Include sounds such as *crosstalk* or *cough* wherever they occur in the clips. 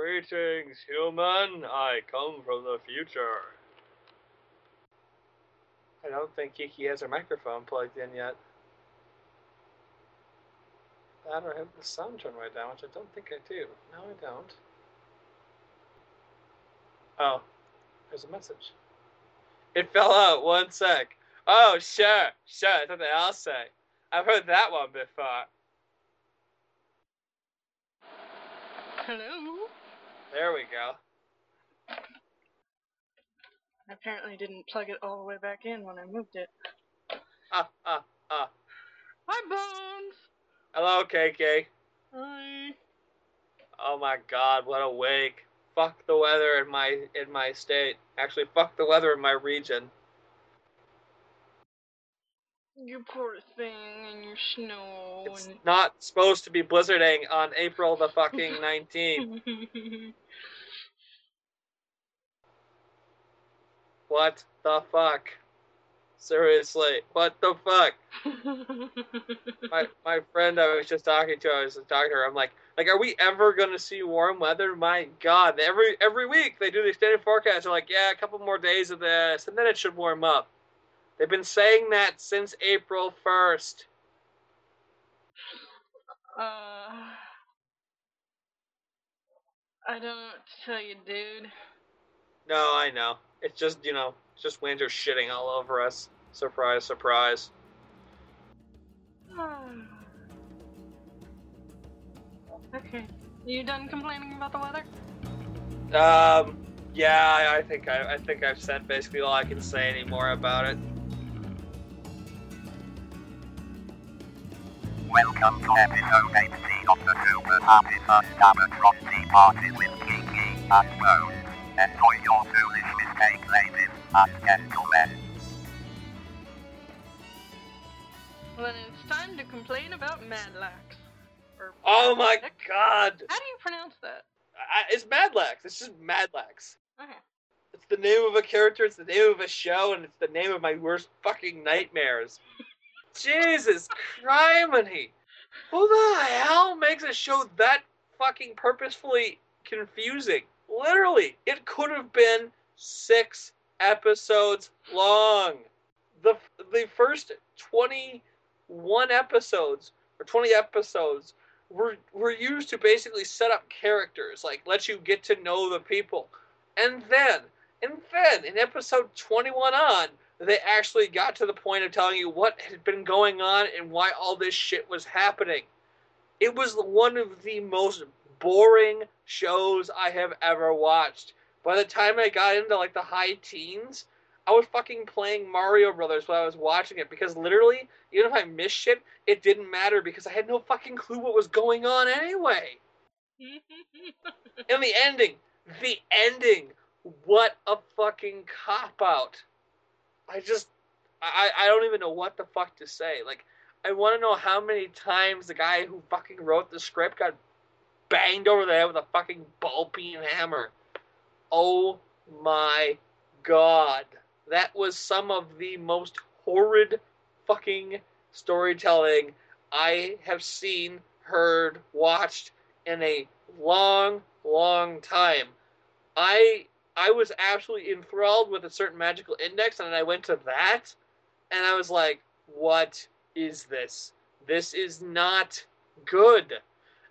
Greetings, human. I come from the future. I don't think Kiki has her microphone plugged in yet. That or have the sound turned way down, which I don't think I do. No, I don't. Oh, there's a message. It fell out. One sec. Oh, sure, sure. Something they all say. I've heard that one before. Hello. There we go. I apparently didn't plug it all the way back in when I moved it. Ah, ah, ah. Hi, Bones. Hello, Kiki. Hi. Oh my God, what a wake! Fuck the weather in my in my state. Actually, fuck the weather in my region. You poor thing and your snow It's and. not supposed to be blizzarding on April the fucking nineteenth. *laughs* What the fuck? Seriously, what the fuck? *laughs* My my friend I was just talking to, I was talking to her. I'm like, like, are we ever gonna see warm weather? My God, every every week they do the extended forecast. They're like, yeah, a couple more days of this, and then it should warm up. They've been saying that since April first. uh. I don't know what to tell you, dude. No, I know. It's just you know, just winter shitting all over us. Surprise, surprise. *sighs* okay. Are you done complaining about the weather? Um, yeah, I, I think I, I think I've said basically all I can say anymore about it. Welcome to episode 80 of the Super Happy First Abercross Tea Party with Kiki and Bones. Enjoy your foolish mistake, ladies and gentlemen. Well, then it's time to complain about Madlax. Or Oh my Madlax? God! How do you pronounce that? I, it's Madlax. It's just Madlax. Okay. It's the name of a character. It's the name of a show, and it's the name of my worst fucking nightmares. Jesus criminy! Who the hell makes a show that fucking purposefully confusing? Literally, it could have been six episodes long. The the first twenty one episodes or twenty episodes were were used to basically set up characters, like let you get to know the people, and then and then in episode twenty one on, they actually got to the point of telling you what had been going on and why all this shit was happening. It was one of the most boring shows I have ever watched. By the time I got into like the high teens, I was fucking playing Mario Brothers while I was watching it because literally, even if I missed shit, it didn't matter because I had no fucking clue what was going on anyway. *laughs* And the ending, the ending, what a fucking cop out. I just, I, I don't even know what the fuck to say. Like, I want to know how many times the guy who fucking wrote the script got banged over the head with a fucking ball peen hammer. Oh my god. That was some of the most horrid fucking storytelling I have seen, heard, watched in a long, long time. I I was absolutely enthralled with a certain magical index, and I went to that, and I was like, "What is this? This is not good."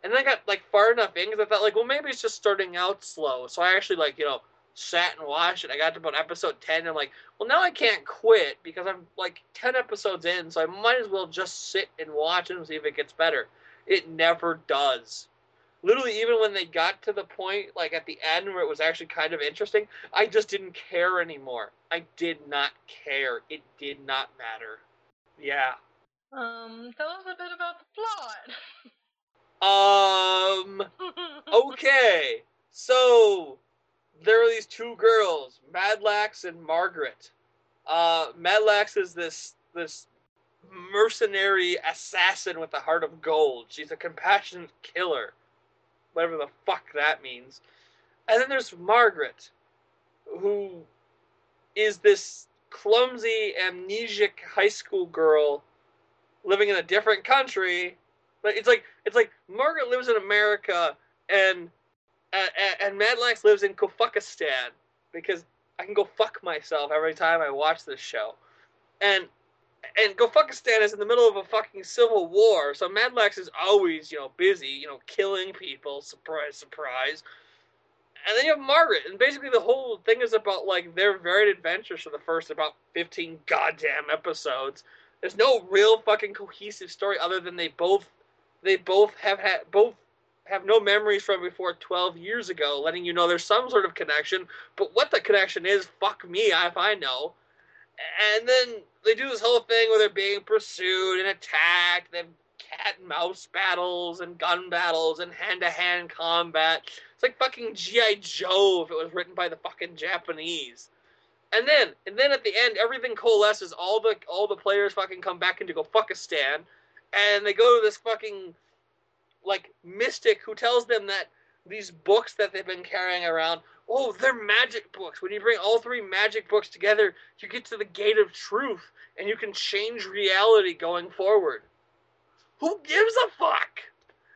And then I got like far enough in because I thought like, well, maybe it's just starting out slow. So I actually like you know sat and watched it. I got to about episode ten, and I'm like, well, now I can't quit because I'm like ten episodes in, so I might as well just sit and watch and see if it gets better. It never does literally even when they got to the point like at the end where it was actually kind of interesting i just didn't care anymore. I did not care. It did not matter. Yeah. Um, tell us a bit about the plot. um okay. So there are these two girls madlax and margaret. Uh madlax is this this mercenary assassin with a heart of gold. She's a compassionate killer whatever the fuck that means. And then there's Margaret, who is this clumsy, amnesic high school girl living in a different country. But it's like it's like Margaret lives in America and and, and Madlax lives in Kofukistan because I can go fuck myself every time I watch this show. And and Gofukistan is in the middle of a fucking civil war, so Madlax is always, you know, busy, you know, killing people, surprise, surprise. And then you have Margaret, and basically the whole thing is about like their varied adventures for the first about fifteen goddamn episodes. There's no real fucking cohesive story other than they both they both have had both have no memories from before 12 years ago, letting you know there's some sort of connection. But what the connection is, fuck me if I know. And then they do this whole thing where they're being pursued and attacked. They have cat and mouse battles and gun battles and hand to hand combat. It's like fucking G.I. Joe if it was written by the fucking Japanese. And then, and then at the end, everything coalesces. All the all the players fucking come back into Gofukistan, and they go to this fucking like mystic who tells them that these books that they've been carrying around, oh, they're magic books. When you bring all three magic books together, you get to the gate of truth and you can change reality going forward. Who gives a fuck?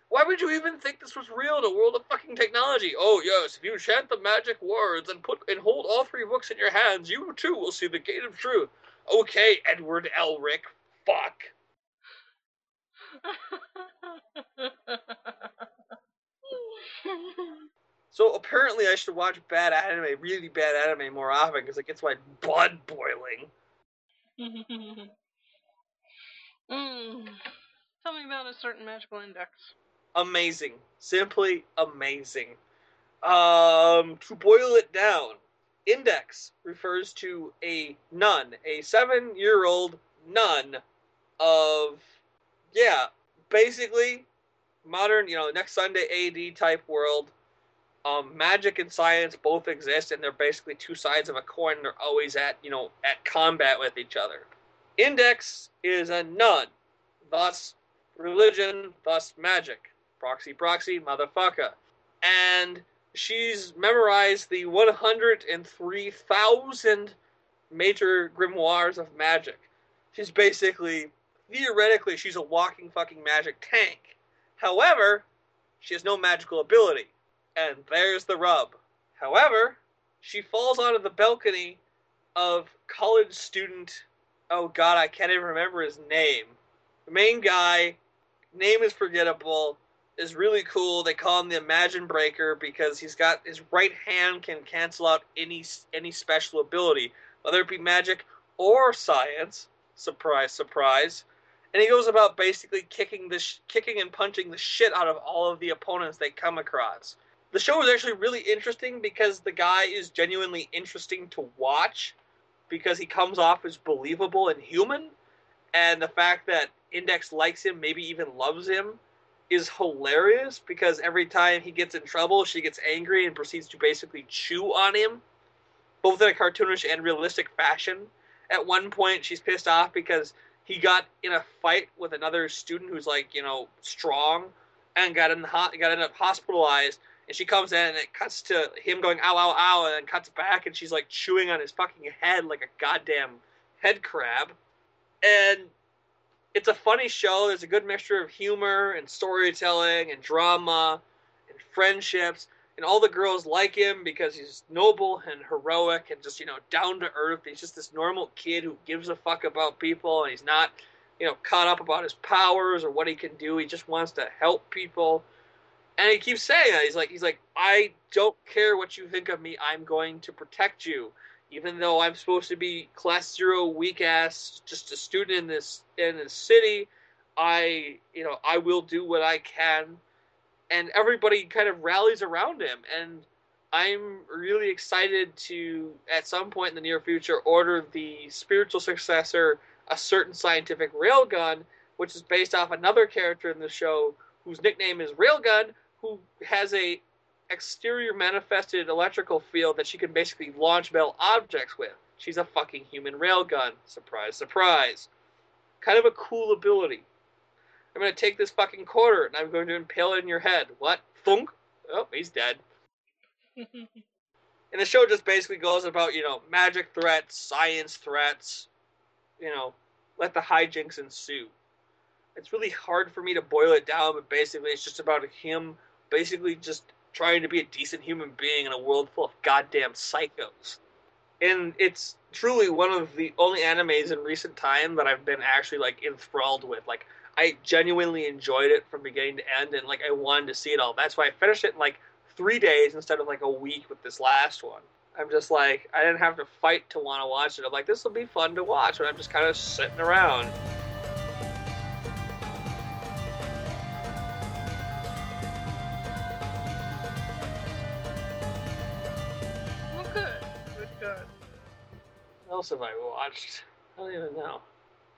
Why would you even think this was real in a world of fucking technology? Oh yes, if you chant the magic words and put and hold all three books in your hands, you too will see the gate of truth. Okay, Edward Elric. Fuck. *laughs* So apparently, I should watch bad anime, really bad anime, more often because it gets my blood boiling. *laughs* mm. Tell me about a certain magical index. Amazing, simply amazing. Um, to boil it down, index refers to a nun, a seven-year-old nun of, yeah, basically modern, you know, next Sunday AD type world um, magic and science both exist, and they're basically two sides of a coin. And they're always at you know at combat with each other. Index is a nun, thus religion, thus magic. Proxy, proxy, motherfucker. And she's memorized the 103,000 major grimoires of magic. She's basically, theoretically, she's a walking fucking magic tank. However, she has no magical ability. And there's the rub. However, she falls onto the balcony of college student. Oh God, I can't even remember his name. The main guy, name is forgettable, is really cool. They call him the Imagine Breaker because he's got his right hand can cancel out any any special ability, whether it be magic or science. Surprise, surprise. And he goes about basically kicking the sh- kicking and punching the shit out of all of the opponents they come across the show is actually really interesting because the guy is genuinely interesting to watch because he comes off as believable and human. And the fact that index likes him maybe even loves him is hilarious because every time he gets in trouble she gets angry and proceeds to basically chew on him both in a cartoonish and realistic fashion. At one point she's pissed off because he got in a fight with another student who's like you know strong and got in the got ended up hospitalized and she comes in and it cuts to him going ow ow ow and then cuts back and she's like chewing on his fucking head like a goddamn head crab. And it's a funny show. There's a good mixture of humor and storytelling and drama and friendships. And all the girls like him because he's noble and heroic and just you know down to earth. He's just this normal kid who gives a fuck about people and he's not you know caught up about his powers or what he can do. He just wants to help people and he keeps saying that he's like he's like I don't care what you think of me. I'm going to protect you, even though I'm supposed to be class zero, weak ass, just a student in this in this city. I you know I will do what I can, and everybody kind of rallies around him and. I'm really excited to, at some point in the near future, order the spiritual successor, a certain scientific railgun, which is based off another character in the show whose nickname is Railgun, who has a exterior manifested electrical field that she can basically launch metal objects with. She's a fucking human railgun. Surprise, surprise. Kind of a cool ability. I'm gonna take this fucking quarter and I'm going to impale it in your head. What? Thunk? Oh, he's dead. *laughs* and the show just basically goes about, you know, magic threats, science threats, you know, let the hijinks ensue. It's really hard for me to boil it down, but basically it's just about him basically just trying to be a decent human being in a world full of goddamn psychos. And it's truly one of the only animes in recent time that I've been actually like enthralled with. Like I genuinely enjoyed it from beginning to end, and like I wanted to see it all. That's why I finished it in like three days instead of like a week with this last one. I'm just like I didn't have to fight to want to watch it. I'm like this will be fun to watch, and I'm just kind of sitting around. Else have I watched? I don't even know.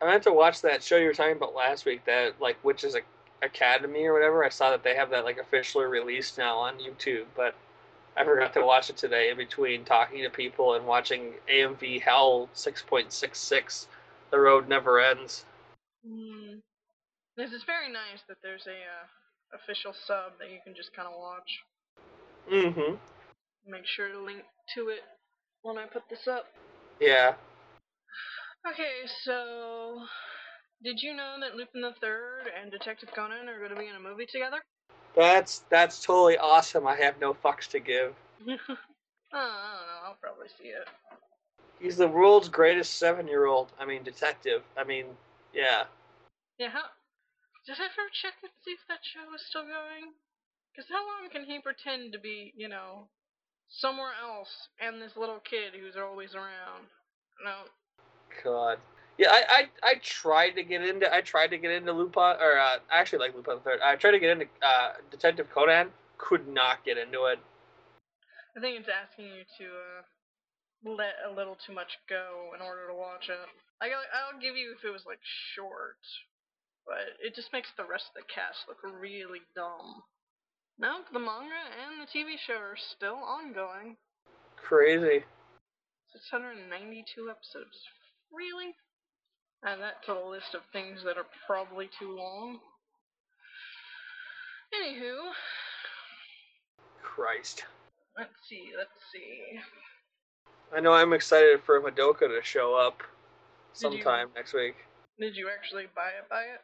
I meant to watch that show you were talking about last week, that like Witches Academy or whatever. I saw that they have that like officially released now on YouTube, but I forgot to watch it today in between talking to people and watching AMV Hell 6.66. The Road Never Ends. Mm. This is very nice that there's a uh, official sub that you can just kind of watch. Mm-hmm. Make sure to link to it when I put this up. Yeah. Okay, so did you know that Lupin the Third and Detective Conan are going to be in a movie together? That's that's totally awesome. I have no fucks to give. *laughs* oh, I don't know. I'll probably see it. He's the world's greatest seven-year-old. I mean, detective. I mean, yeah. Yeah. How, did I ever check and see if that show is still going? Because how long can he pretend to be, you know, somewhere else and this little kid who's always around? No. God. Yeah, I, I I tried to get into I tried to get into Lupin or uh, I actually like Lupin the Third. I tried to get into uh, Detective Conan. Could not get into it. I think it's asking you to uh, let a little too much go in order to watch it. I I'll give you if it was like short, but it just makes the rest of the cast look really dumb. No, the manga and the TV show are still ongoing. Crazy. 692 episodes. Really? Add that to the list of things that are probably too long. Anywho, Christ. let's see, let's see. I know I'm excited for Madoka to show up Did you- sometime next week. Did you actually buy it? Buy it?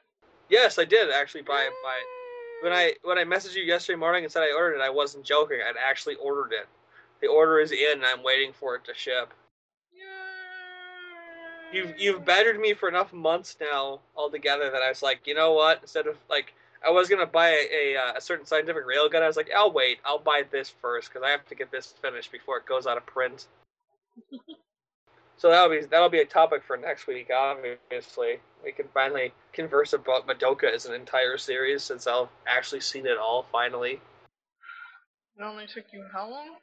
Yes, I did actually buy it. Buy it. When I when I messaged you yesterday morning and said I ordered it, I wasn't joking. I'd actually ordered it. The order is in, and I'm waiting for it to ship. You've you've badgered me for enough months now altogether that I was like, you know what? Instead of like, I was gonna buy a, a, uh, a certain scientific railgun. I was like, I'll wait. I'll buy this first because I have to get this finished before it goes out of print. *laughs* so that'll be that'll be a topic for next week. Obviously, we can finally converse about Madoka as an entire series since I've actually seen it all finally. It only took you how long?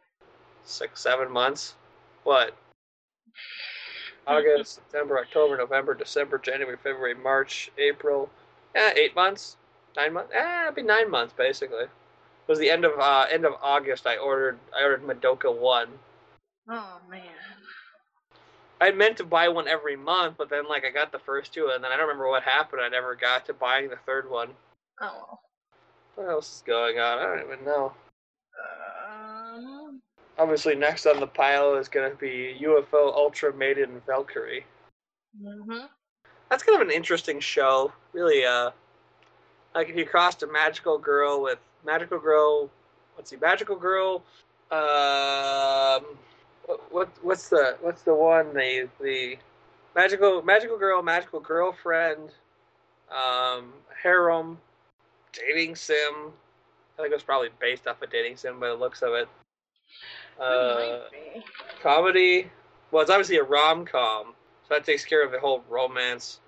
Six seven months. What? *laughs* August, September, October, November, December, January, February, March, April. Yeah, eight months, nine months. Eh, it'd be nine months basically. It was the end of uh, end of August. I ordered I ordered Madoka one. Oh man. I meant to buy one every month, but then like I got the first two, and then I don't remember what happened. I never got to buying the third one. Oh well. What else is going on? I don't even know. Um, Obviously, next on the pile is going to be UFO Ultra Maiden Valkyrie. hmm that's kind of an interesting show. Really, uh, like if you crossed a magical girl with magical girl, let's see, magical girl. Um, what, what what's the what's the one the the magical magical girl, magical girlfriend, um, harem, dating sim. I think it was probably based off a dating sim by the looks of it. Uh, comedy. Well, it's obviously a rom com, so that takes care of the whole romance.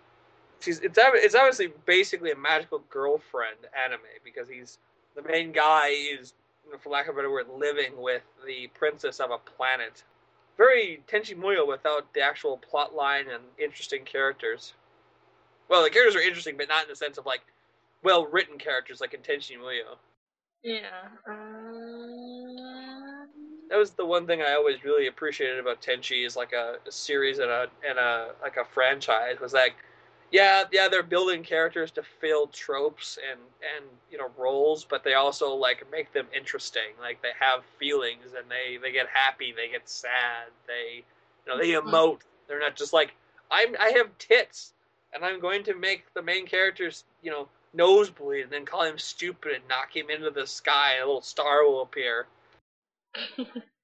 She's it's it's obviously basically a magical girlfriend anime because he's the main guy is, for lack of a better word, living with the princess of a planet. Very Tenchi Muyo without the actual plot line and interesting characters. Well, the characters are interesting, but not in the sense of like well written characters like in Tenchi Muyo. Yeah. Um, that was the one thing I always really appreciated about Tenchi is like a, a series and a and a like a franchise was like yeah yeah they're building characters to fill tropes and and you know roles but they also like make them interesting like they have feelings and they they get happy they get sad they you know they Mhm. emote they're not just like I'm I have tits and I'm going to make the main characters you know nosebleed and then call him stupid and knock him into the sky. A little star will appear. *laughs*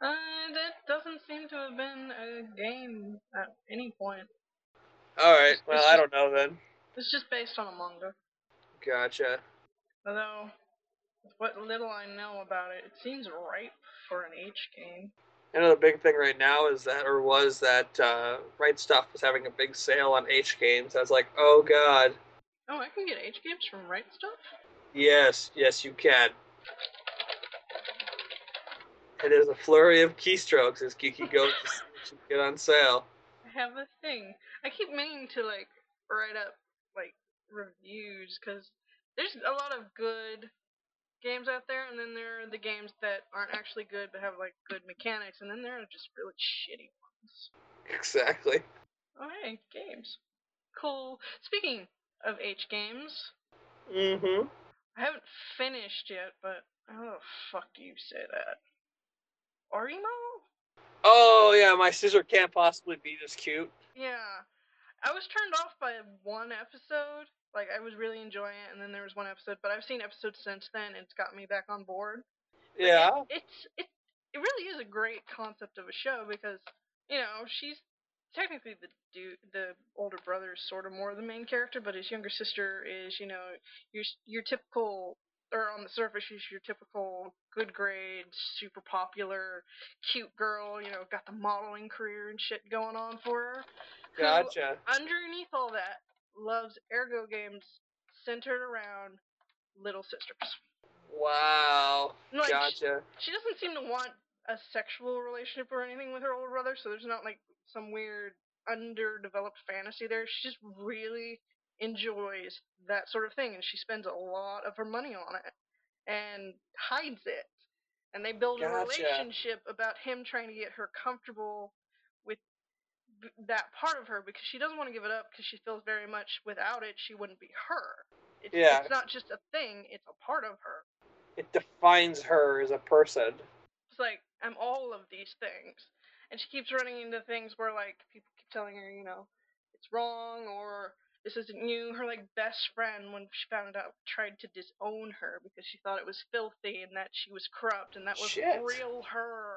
Uh, that doesn't seem to have been a game at any point. All right. Well, I don't know then. It's just based on a manga. Gotcha. Although, with what little I know about it, it seems ripe for an H game. I know the big thing right now is that, or was that, uh, Right Stuf was having a big sale on H Games. I was like, oh god. Oh, I can get H games from Right Stuf? Yes, yes, you can. It is a flurry of keystrokes as Kiki goes to see what you get on sale. I have a thing. I keep meaning to, like, write up, like, reviews, because there's a lot of good games out there, and then there are the games that aren't actually good but have, like, good mechanics, and then there are just really shitty ones. Exactly. Oh, hey, games. Cool. Speaking of H games, Mm-hmm. I haven't finished yet, but how the fuck do you say that? Oreimo? Oh yeah, my sister can't possibly be this cute. Yeah. I was turned off by one episode. Like, I was really enjoying it, and then there was one episode, but I've seen episodes since then, and it's got me back on board. But Yeah. It, it's, it, it really is a great concept of a show because, you know, she's technically the dude, the older brother is sort of more the main character, but his younger sister is, you know, your your typical, or on the surface, she's your typical good grades, super popular, cute girl. You know, got the modeling career and shit going on for her. who, Gotcha. underneath all that, loves eroge games centered around little sisters. Wow. Like, Gotcha. she doesn't seem to want a sexual relationship or anything with her older brother, so there's not like some weird underdeveloped fantasy there. She just really enjoys that sort of thing, and she spends a lot of her money on it and hides it. And they build a relationship about him trying to get her comfortable with that part of her because she doesn't want to give it up because she feels very much without it she wouldn't be her. It's, Yeah. it's not just a thing; it's a part of her. It defines her as a person. It's like I'm all of these things, and she keeps running into things where like people keep telling her, you know, it's wrong or this isn't you. Her like best friend, when she found out, tried to disown her because she thought it was filthy and that she was corrupt and that was Shit. real her.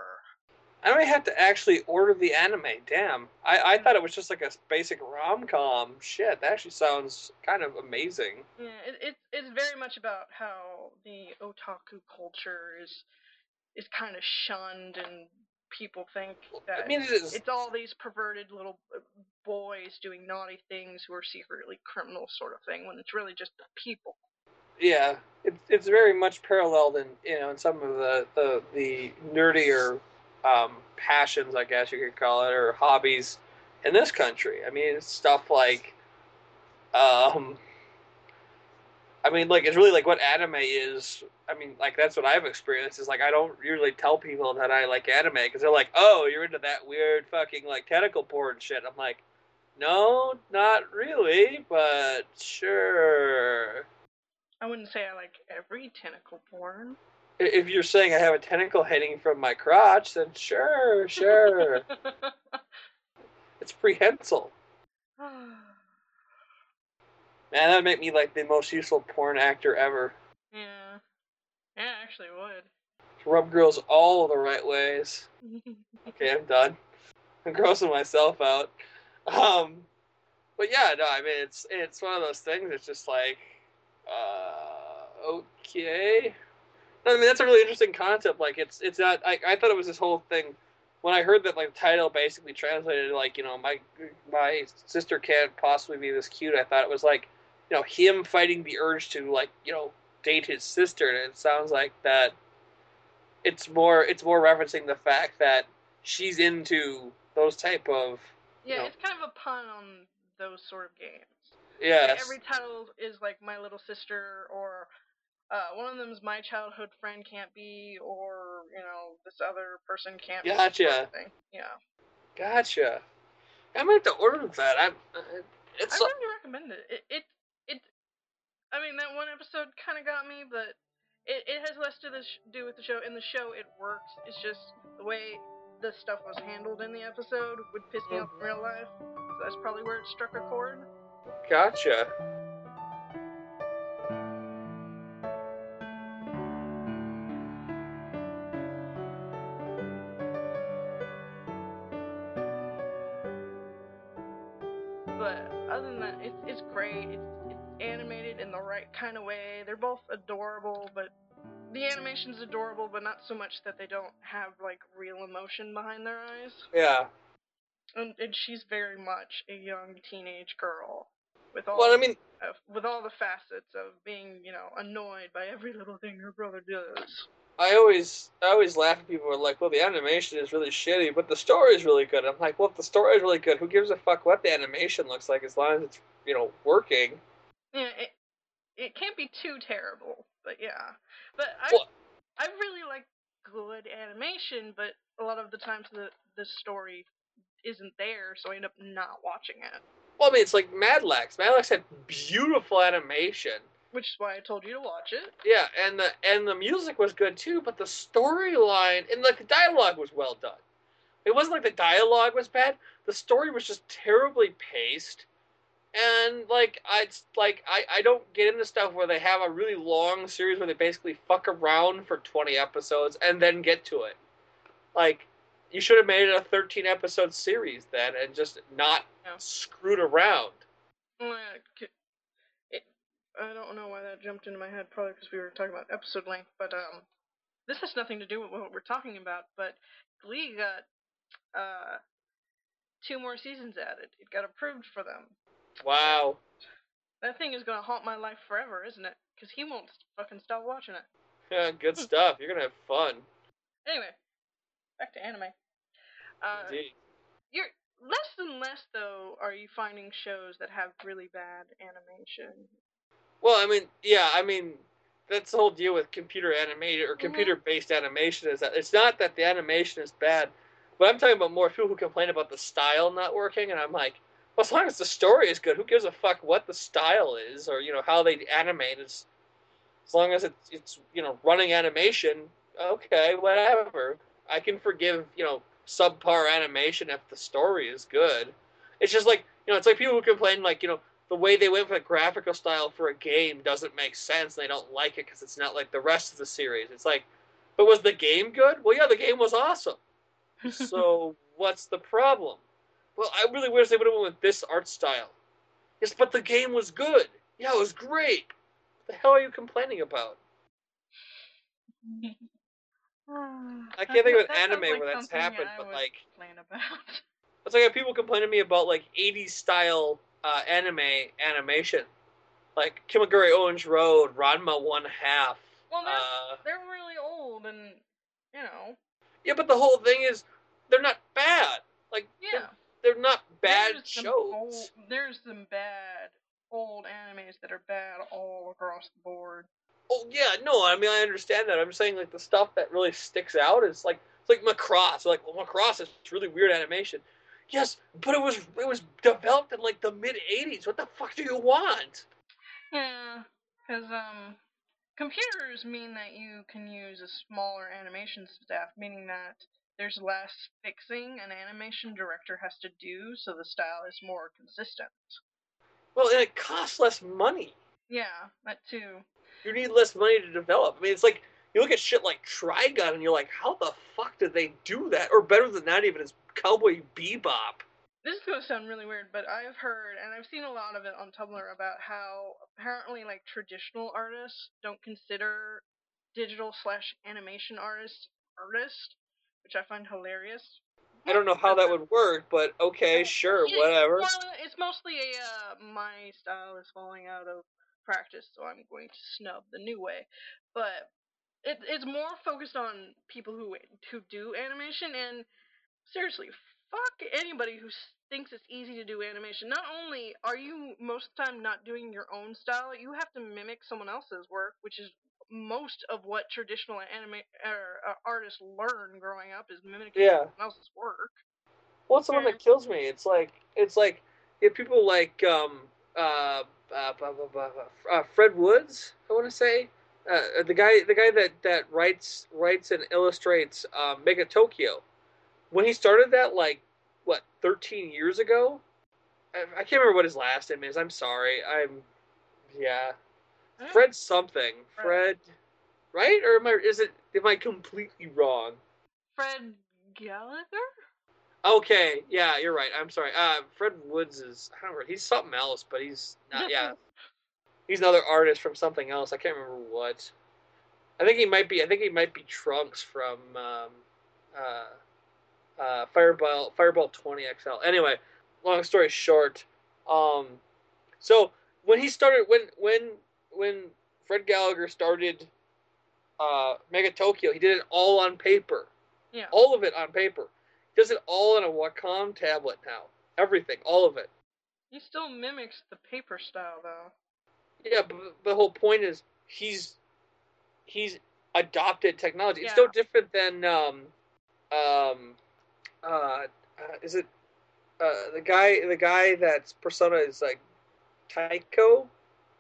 I might have to actually order the anime. Damn. I, I thought it was just like a basic rom com. Shit, that actually sounds kind of amazing. Yeah, it, it's it's very much about how the otaku culture is is kind of shunned and people think that I mean, it is. it's all these perverted little boys doing naughty things who are secretly criminals, sort of thing, when it's really just the people. Yeah, it's it's very much paralleled in you know in some of the the the nerdier um, passions, I guess you could call it, or hobbies in this country. I mean, it's stuff like, um, I mean, like it's really like what anime is. I mean, like that's what I've experienced. Is like I don't usually tell people that I like anime because they're like, "Oh, you're into that weird fucking like tentacle porn shit." I'm like, "No, not really, but sure." I wouldn't say I like every tentacle porn. If you're saying I have a tentacle hanging from my crotch, then sure, sure. *laughs* it's prehensile. *sighs* Man, that'd make me like the most useful porn actor ever. yeah. Yeah, I actually would. Rub girls all the right ways. *laughs* Okay, I'm done. I'm grossing myself out. Um, but yeah, no, I mean it's it's one of those things. It's just like, uh, okay. No, I mean that's a really interesting concept. Like it's it's not. I I thought it was this whole thing. When I heard that like the title basically translated like you know my my sister can't possibly be this cute. I thought it was like you know him fighting the urge to like you know date his sister. And it sounds like that. It's more it's more referencing the fact that she's into those type of Yeah, it's kind of a pun on those sort of games. Like, yes every title is like My Little Sister, or uh, one of them is My Childhood Friend Can't Be, or, you know, this other person can't be. Gotcha. thing. Yeah. gotcha. I might have to order that. I'm. uh, It's I really recommend it. It, it, it I mean, that one episode kind of got me, but it, it has less to sh- do with the show. In the show, it works. It's just the way the stuff was handled in the episode would piss me oh, off in real life. So that's probably where it struck a chord. gotcha. Animation's adorable, but not so much that they don't have like real emotion behind their eyes. Yeah. And, and she's very much a young teenage girl with all Well, I mean, of, with all the facets of being, you know, annoyed by every little thing her brother does. I always I always laugh at people who are like, well, the animation is really shitty, but the story is really good. I'm like, well, if the story is really good, who gives a fuck what the animation looks like as long as it's you know working? Yeah, it it can't be too terrible, but yeah. But I Well- I really like good animation, but a lot of the times the the story isn't there, so I end up not watching it. Well, I mean, it's like Madlax. Madlax had beautiful animation. Which is why I told you to watch it. Yeah, and the and the music was good too, but the storyline and like the dialogue was well done. It wasn't like the dialogue was bad. The story was just terribly paced, and like I like I I don't get into stuff where they have a really long series where they basically fuck around for twenty episodes and then get to it. Like you should have made it a thirteen episode series then and just not Yeah. screwed around. Well, it c- it- I don't know why that jumped into my head, probably because we were talking about episode length, but um, this has nothing to do with what we're talking about, but Glee got uh, two more seasons added. It got approved for them. Wow. That thing is gonna haunt my life forever, isn't it? Because he won't fucking stop watching it. Yeah, good stuff. You're gonna have fun. Anyway, back to anime. Uh, Indeed. you're less and less though. Are you finding shows that have really bad animation? Well, I mean, yeah, I mean, that's the whole deal with computer animated or Mhm. computer based animation is that it's not that the animation is bad, but I'm talking about more people who complain about the style not working, and I'm like, well, as long as the story is good, who gives a fuck what the style is or you know how they animate? It's as long as it's it's you know running animation, okay, whatever. I can forgive you know subpar animation if the story is good. It's just like you know, it's like people who complain like you know the way they went for the graphical style for a game doesn't make sense. They don't like it because it's not like the rest of the series. It's like, but was the game good? Well, yeah, the game was awesome. *laughs* So what's the problem? Well, I really wish they would have went with this art style. Yes, but the game was good. Yeah, it was great. What the hell are you complaining about? I can't think of an anime where that's happened, but like it's like people complain to me about like 80s style uh, anime animation, like Kimagure Orange Road, Ranma One Half. Well, they're, Uh, they're really old, and you know, yeah, but the whole thing is they're not bad. Like yeah. They're, not bad there's some shows. Old, there's some bad old animes that are bad all across the board. Oh yeah, no, I mean I understand that. I'm saying like the stuff that really sticks out is like it's like Macross. Like well, Macross is really weird animation. Yes, but it was it was developed in like the mid '80s. What the fuck do you want? Yeah, because um, computers mean that you can use a smaller animation staff, meaning that there's less fixing an animation director has to do, so the style is more consistent. Well, and it costs less money. Yeah, that too. You need less money to develop. I mean, it's like you look at shit like Trigun, and you're like, how the fuck did they do that? Or better than that, even is Cowboy Bebop. This is gonna sound really weird, but I've heard and I've seen a lot of it on Tumblr about how apparently like traditional artists don't consider digital slash animation artists artists, which I find hilarious. I don't know how that would work, but okay, sure, whatever. Well, it's mostly a uh, my style is falling out of practice, so I'm going to snub the new way. But it, it's more focused on people who who do animation, and seriously, fuck anybody who thinks it's easy to do animation. Not only are you most of the time not doing your own style, you have to mimic someone else's work, which is most of what traditional anime er, uh, artists learn growing up is mimicking Yeah. someone else's work. Well, it's the one that kills me. It's like it's like if people like um uh, uh, blah, blah, blah, blah, uh Fred Woods, I want to say, uh, the guy the guy that that writes writes and illustrates um, Mega Tokyo. When he started that, like what, thirteen years ago? I, I can't remember what his last name is. I'm sorry. I'm Yeah. Fred something. Fred. Right? Or am I? Is it? Am I completely wrong? Fred Gallagher? Okay, yeah, you're right. I'm sorry. Uh, Fred Woods is I don't know. He's something else, but he's not. Yeah, *laughs* he's another artist from something else. I can't remember what. I think he might be. I think he might be Trunks from um, uh, uh, Fireball Fireball 20 XL. Anyway, long story short, um, so when he started, when when when Fred Gallagher started uh, Mega Tokyo, he did it all on paper, Yeah. all of it on paper. He does it all on a Wacom tablet now. Everything, all of it. He still mimics the paper style though. Yeah, but the whole point is he's he's adopted technology. It's no different than um um uh, uh is it uh the guy the guy that's persona is like Tycho?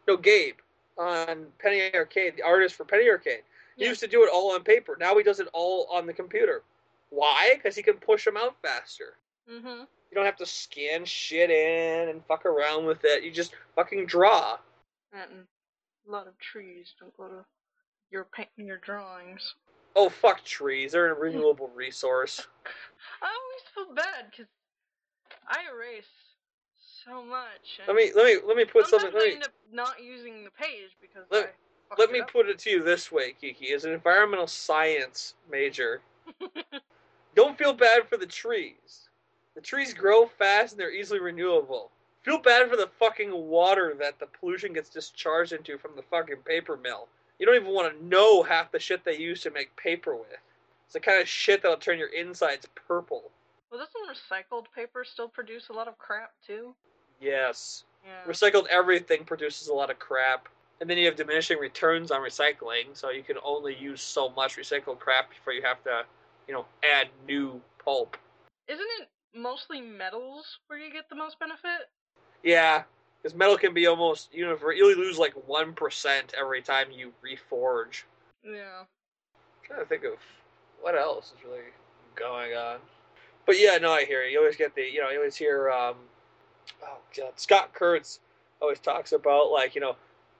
No, Gabe on Penny Arcade, the artist for Penny Arcade. He Yeah. used to do it all on paper. Now he does it all on the computer. Why? Because he can push them out faster. Mm-hmm. You don't have to scan shit in and fuck around with it. You just fucking draw. And a lot of trees don't go to your painting your drawings. Oh fuck trees! They're a renewable resource. *laughs* I always feel bad because I erase so much. Let me let me let me put something. Let me end up not using the page because Let- let me up. put it to you this way, Kiki. As an environmental science major, *laughs* don't feel bad for the trees. The trees grow fast and they're easily renewable. Feel bad for the fucking water that the pollution gets discharged into from the fucking paper mill. You don't even want to know half the shit they use to make paper with. It's the kind of shit that'll turn your insides purple. Well, doesn't recycled paper still produce a lot of crap too? Yes. Yeah. Recycled everything produces a lot of crap. And then you have diminishing returns on recycling, so you can only use so much recycled crap before you have to, you know, add new pulp. Isn't it mostly metals where you get the most benefit? Yeah, because metal can be almost universal. You only lose like 1% every time you reforge. Yeah. trying to think of what else is really going on. But yeah, no, I hear you. You always get the, you know, you always hear, um, oh god, Scott Kurtz always talks about like, you know,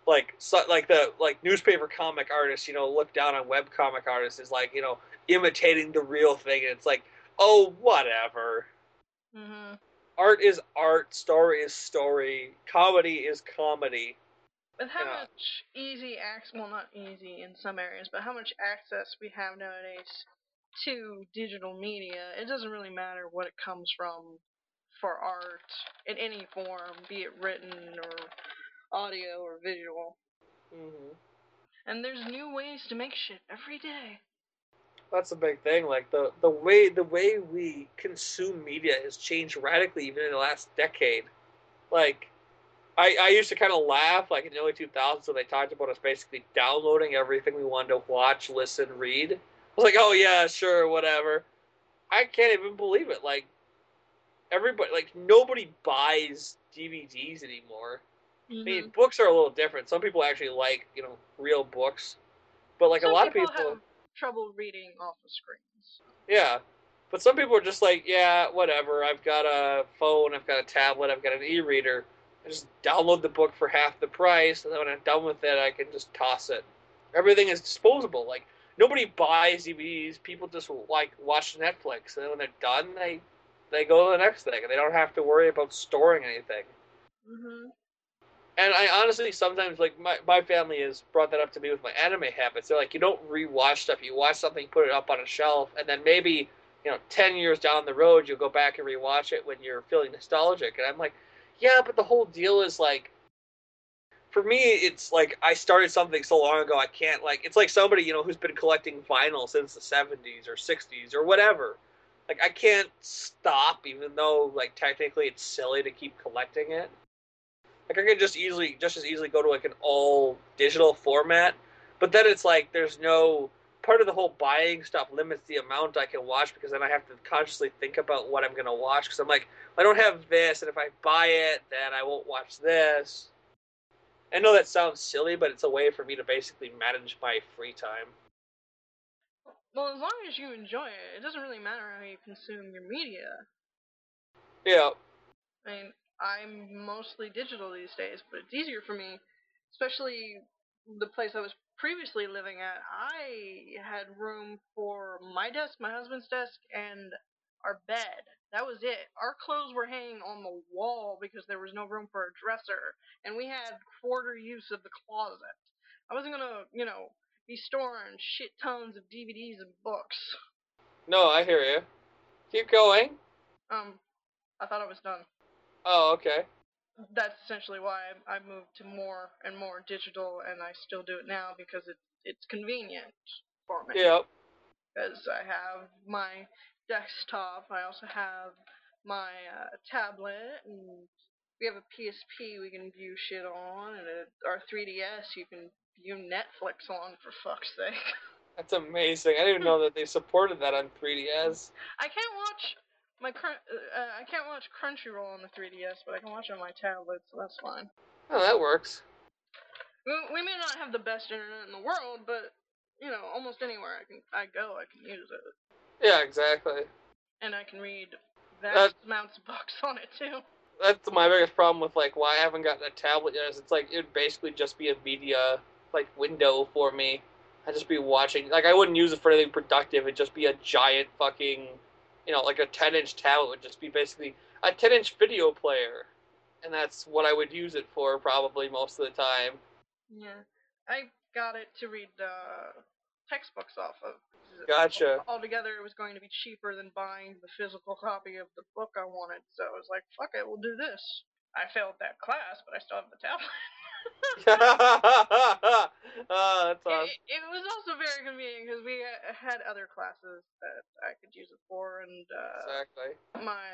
like so, like the like newspaper comic artists, you know, look down on web comic artists is like, you know, imitating the real thing, and it's like, oh, whatever. Mm-hmm. Art is art, story is story, comedy is comedy. With how much easy access, well, not easy in some areas, but how much access we have nowadays to digital media, it doesn't really matter what it comes from for art in any form, be it written or audio or visual. hmm And there's new ways to make shit every day. That's a big thing. Like the the way the way we consume media has changed radically even in the last decade. Like I, I used to kind of laugh like in the early 2000s when they talked about us basically downloading everything we wanted to watch, listen, read. I was like, oh yeah, sure, whatever. I can't even believe it. Like everybody, like nobody buys DVDs anymore. I Mm-hmm. mean, books are a little different. Some people actually like you know real books, but like Some a lot of people people. have trouble reading off of screens. Yeah. But some people are just like, yeah, whatever. I've got a phone, I've got a tablet, I've got an e reader. I just download the book for half the price, and then when I'm done with it, I can just toss it. Everything is disposable. Like, nobody buys DVDs. People just, like, watch Netflix, and then when they're done, they, they go to the next thing, and they don't have to worry about storing anything. Mm-hmm. And I honestly sometimes like my my family has brought that up to me with my anime habits. They're like, you don't rewatch stuff. You watch something, put it up on a shelf, and then maybe you know ten years down the road you'll go back and rewatch it when you're feeling nostalgic. And I'm like, yeah, but the whole deal is like, for me, it's like I started something so long ago. I can't like it's like somebody you know who's been collecting vinyl since the '70s or '60s or whatever. Like I can't stop, even though like technically it's silly to keep collecting it. Like I could just easily, just as easily go to like an all digital format, but then it's like there's no part of the whole buying stuff limits the amount I can watch because then I have to consciously think about what I'm gonna watch because I'm like I don't have this, and if I buy it, then I won't watch this. I know that sounds silly, but it's a way for me to basically manage my free time. Well, as long as you enjoy it, it doesn't really matter how you consume your media. Yeah, I mean, I'm mostly digital these days, but it's easier for me, especially the place I was previously living at. I had room for my desk, my husband's desk, and our bed. That was it. Our clothes were hanging on the wall because there was no room for a dresser, and we had quarter use of the closet. I wasn't gonna, you know, be storing shit tons of DVDs and books. No, I hear you. Keep going. Um, I thought I was done. Oh, okay. That's essentially why I, I moved to more and more digital, and I still do it now because it's it's convenient for me. Yep. Because I have my desktop, I also have my uh, tablet, and we have a PSP we can view shit on, and a, our 3DS you can view Netflix on for fuck's sake. That's amazing. I didn't even know that they supported that on 3DS. I can't watch my crun- uh, I can't watch Crunchyroll on the 3DS, but I can watch it on my tablet, so that's fine. Oh, that works. We, we may not have the best internet in the world, but you know, almost anywhere I can I go, I can use it, Yeah, exactly. and I can read That- vast amounts of books *laughs* on it too. That's my biggest problem with like why I haven't gotten a tablet yet. Is it's like it'd basically just be a media like window for me. I'd just be watching. Like I wouldn't use it for anything productive. It'd just be a giant fucking, you know, like a 10 inch tablet would just be basically a 10 inch video player, and that's what I would use it for probably most of the time. Yeah, I got it to read uh, textbooks off of. Gotcha. Altogether, it was going to be cheaper than buying the physical copy of the book I wanted, so I was like, "Fuck it, we'll do this." I failed that class, but I still have the tablet. *laughs* oh, *laughs* that's awesome. it, it was also very convenient because we uh, had other classes that I could use it for, and uh, Exactly. my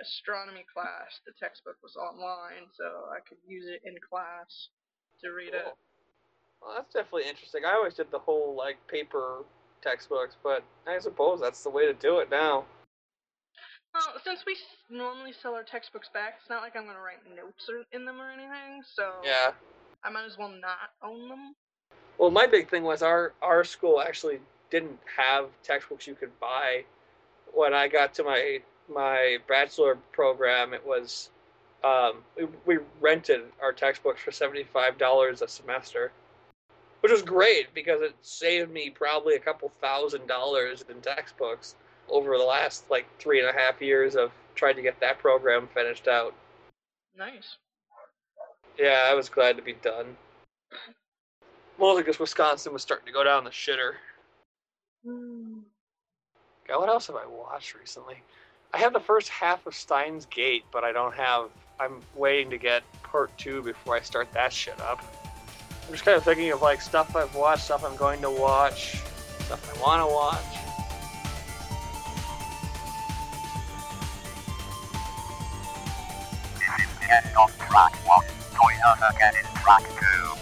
astronomy class, the textbook was online, so I could use it in class to read it. Well, that's definitely interesting. I always did the whole like paper textbooks, but I suppose that's the way to do it now. Well, since we normally sell our textbooks back, it's not like I'm gonna write notes or, in them or anything, so Yeah. I might as well not own them. Well, my big thing was our our school actually didn't have textbooks you could buy. When I got to my my bachelor program, it was um, we, we rented our textbooks for seventy five dollars a semester, which was great because it saved me probably a couple thousand dollars in textbooks over the last like three and a half years of trying to get that program finished out. Nice. Yeah, I was glad to be done. Mostly because Wisconsin was starting to go down the shitter. Hmm. God, what else have I watched recently? I have the first half of Steins Gate, but I don't have. I'm waiting to get part two before I start that shit up. I'm just kind of thinking of like stuff I've watched, stuff I'm going to watch, stuff I want to watch. End of track 1. Join us again in track 2.